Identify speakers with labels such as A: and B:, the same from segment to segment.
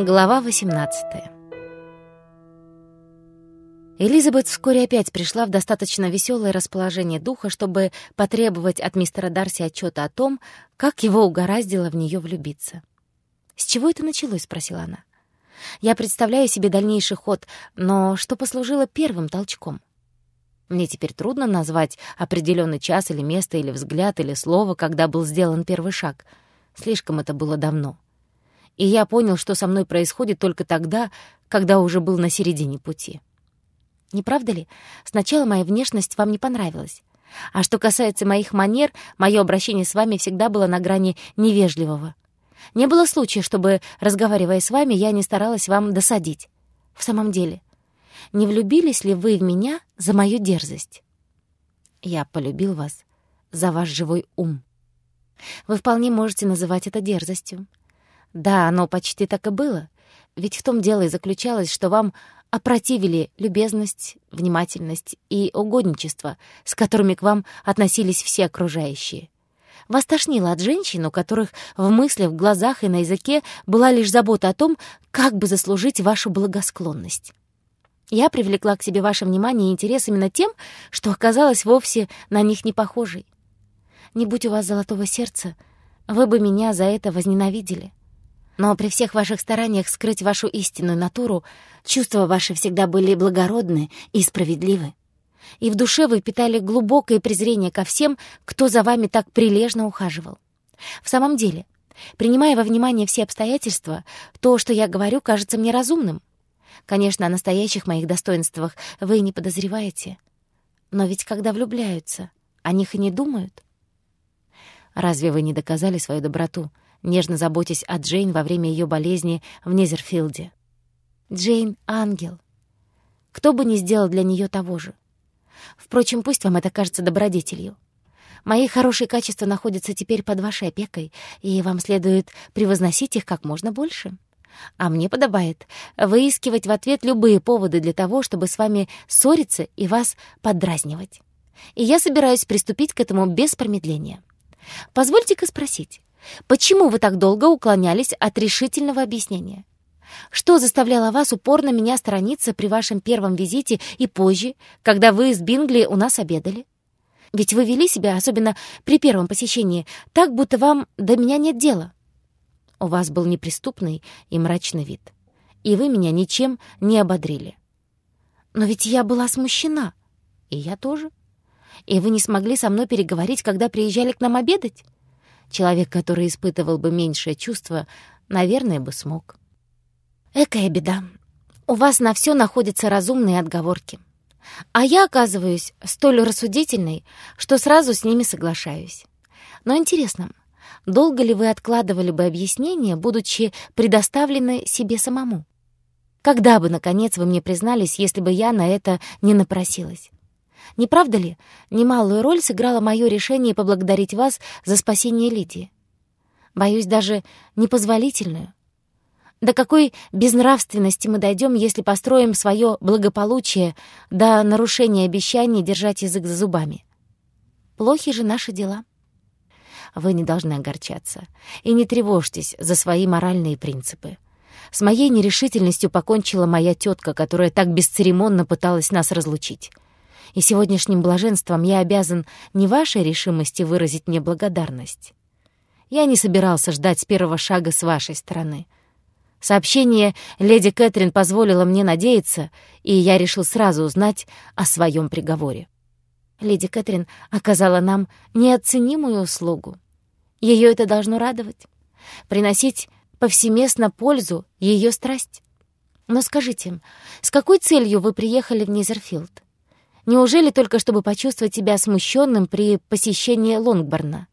A: Глава 18 Элизабет вскоре опять пришла в достаточно веселое расположение духа, чтобы потребовать от мистера Дарси отчета о том, как его угораздило в нее влюбиться. «С чего это началось?» — спросила она. «Я представляю себе дальнейший ход, но что послужило первым толчком?» Мне теперь трудно назвать определенный час или место, или взгляд, или слово, когда был сделан первый шаг. Слишком это было давно. И я понял, что со мной происходит только тогда, когда уже был на середине пути. Не правда ли? Сначала моя внешность вам не понравилась. А что касается моих манер, мое обращение с вами всегда было на грани невежливого. Не было случая, чтобы, разговаривая с вами, я не старалась вам досадить. В самом деле, не влюбились ли вы в меня за мою дерзость? Я полюбил вас за ваш живой ум. Вы вполне можете называть это дерзостью. Да, оно почти так и было. Ведь в том дело и заключалось, что вам опротивили любезность, внимательность и угодничество, с которыми к вам относились все окружающие. Вас тошнило от женщин, у которых в мыслях, в глазах и на языке была лишь забота о том, как бы заслужить вашу благосклонность. Я привлекла к себе ваше внимание и интерес именно тем, что оказалась вовсе на них не похожей. Не будь у вас золотого сердца, вы бы меня за это возненавидели. Но при всех ваших стараниях скрыть вашу истинную натуру, чувства ваши всегда были благородны и справедливы. И в душе вы питали глубокое презрение ко всем, кто за вами так прилежно ухаживал. В самом деле, принимая во внимание все обстоятельства, то, что я говорю, кажется мне разумным. Конечно, о настоящих моих достоинствах вы не подозреваете. Но ведь когда влюбляются, о них и не думают. Разве вы не доказали свою доброту, нежно заботясь о Джейн во время ее болезни в Незерфилде. Джейн — ангел. Кто бы ни сделал для нее того же. Впрочем, пусть вам это кажется добродетелью. Мои хорошие качества находятся теперь под вашей опекой, и вам следует превозносить их как можно больше. А мне подобает выискивать в ответ любые поводы для того, чтобы с вами ссориться и вас подразнивать. И я собираюсь приступить к этому без промедления. Позвольте-ка спросить, Почему вы так долго уклонялись от решительного объяснения? Что заставляло вас упорно меня сторониться при вашем первом визите и позже, когда вы с Бингли у нас обедали? Ведь вы вели себя, особенно при первом посещении, так, будто вам до меня нет дела. У вас был неприступный и мрачный вид, и вы меня ничем не ободрили. Но ведь я была смущена, и я тоже. И вы не смогли со мной переговорить, когда приезжали к нам обедать? Человек, который испытывал бы меньшее чувство, наверное, бы смог. Экая беда. У вас на все находятся разумные отговорки. А я оказываюсь столь рассудительной, что сразу с ними соглашаюсь. Но интересно, долго ли вы откладывали бы объяснение, будучи предоставлены себе самому? Когда бы, наконец, вы мне признались, если бы я на это не напросилась? Не правда ли, немалую роль сыграло мое решение поблагодарить вас за спасение Лидии? Боюсь, даже непозволительную. До какой безнравственности мы дойдем, если построим свое благополучие до нарушения обещаний держать язык за зубами? Плохи же наши дела. Вы не должны огорчаться и не тревожьтесь за свои моральные принципы. С моей нерешительностью покончила моя тетка, которая так бесцеремонно пыталась нас разлучить и сегодняшним блаженством я обязан не вашей решимости выразить мне благодарность. Я не собирался ждать первого шага с вашей стороны. Сообщение леди Кэтрин позволило мне надеяться, и я решил сразу узнать о своем приговоре. Леди Кэтрин оказала нам неоценимую услугу. Ее это должно радовать. Приносить повсеместно пользу ее страсть. Но скажите, с какой целью вы приехали в Низерфилд? Неужели только чтобы почувствовать себя смущенным при посещении Лонгборна?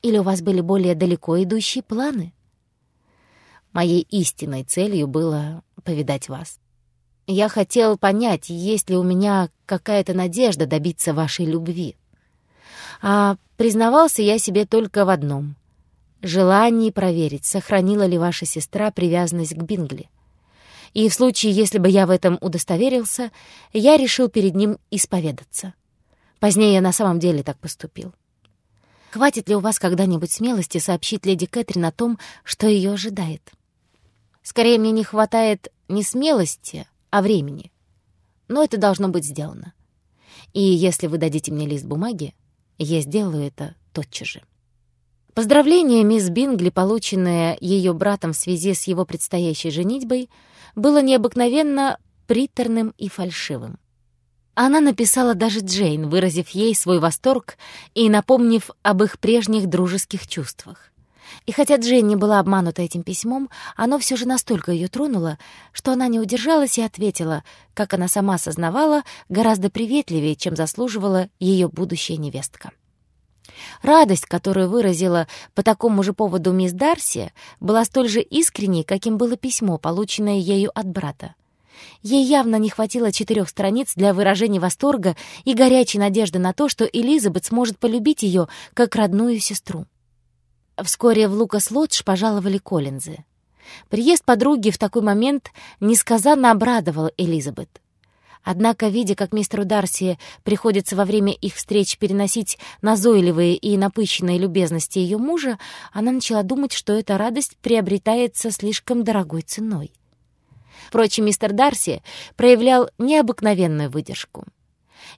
A: Или у вас были более далеко идущие планы? Моей истинной целью было повидать вас. Я хотел понять, есть ли у меня какая-то надежда добиться вашей любви. А признавался я себе только в одном — желании проверить, сохранила ли ваша сестра привязанность к Бингли и в случае, если бы я в этом удостоверился, я решил перед ним исповедаться. Позднее я на самом деле так поступил. Хватит ли у вас когда-нибудь смелости сообщить леди Кэтрин о том, что ее ожидает? Скорее, мне не хватает не смелости, а времени. Но это должно быть сделано. И если вы дадите мне лист бумаги, я сделаю это тотчас же. Поздравление мисс Бингли, полученное ее братом в связи с его предстоящей женитьбой, было необыкновенно приторным и фальшивым. Она написала даже Джейн, выразив ей свой восторг и напомнив об их прежних дружеских чувствах. И хотя Джейн не была обманута этим письмом, оно все же настолько ее тронуло, что она не удержалась и ответила, как она сама сознавала, гораздо приветливее, чем заслуживала ее будущая невестка. Радость, которую выразила по такому же поводу мисс Дарси, была столь же искренней, каким было письмо, полученное ею от брата. Ей явно не хватило четырех страниц для выражения восторга и горячей надежды на то, что Элизабет сможет полюбить ее как родную сестру. Вскоре в Лукас-Лодж пожаловали Коллинзы. Приезд подруги в такой момент несказанно обрадовал Элизабет. Однако, видя, как мистеру Дарси приходится во время их встреч переносить назойливые и напыщенные любезности ее мужа, она начала думать, что эта радость приобретается слишком дорогой ценой. Впрочем, мистер Дарси проявлял необыкновенную выдержку.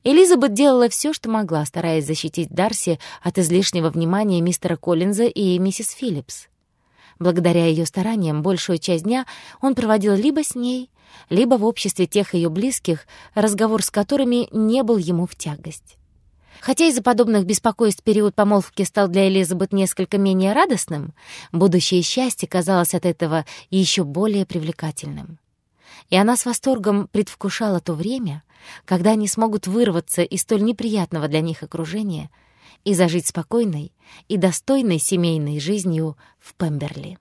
A: Элизабет делала все, что могла, стараясь защитить Дарси от излишнего внимания мистера Коллинза и миссис Филлипс. Благодаря ее стараниям большую часть дня он проводил либо с ней, либо в обществе тех ее близких, разговор с которыми не был ему в тягость. Хотя из-за подобных беспокойств период помолвки стал для Элизабет несколько менее радостным, будущее счастье казалось от этого еще более привлекательным и она с восторгом предвкушала то время, когда они смогут вырваться из столь неприятного для них окружения и зажить спокойной и достойной семейной жизнью в Пемберли.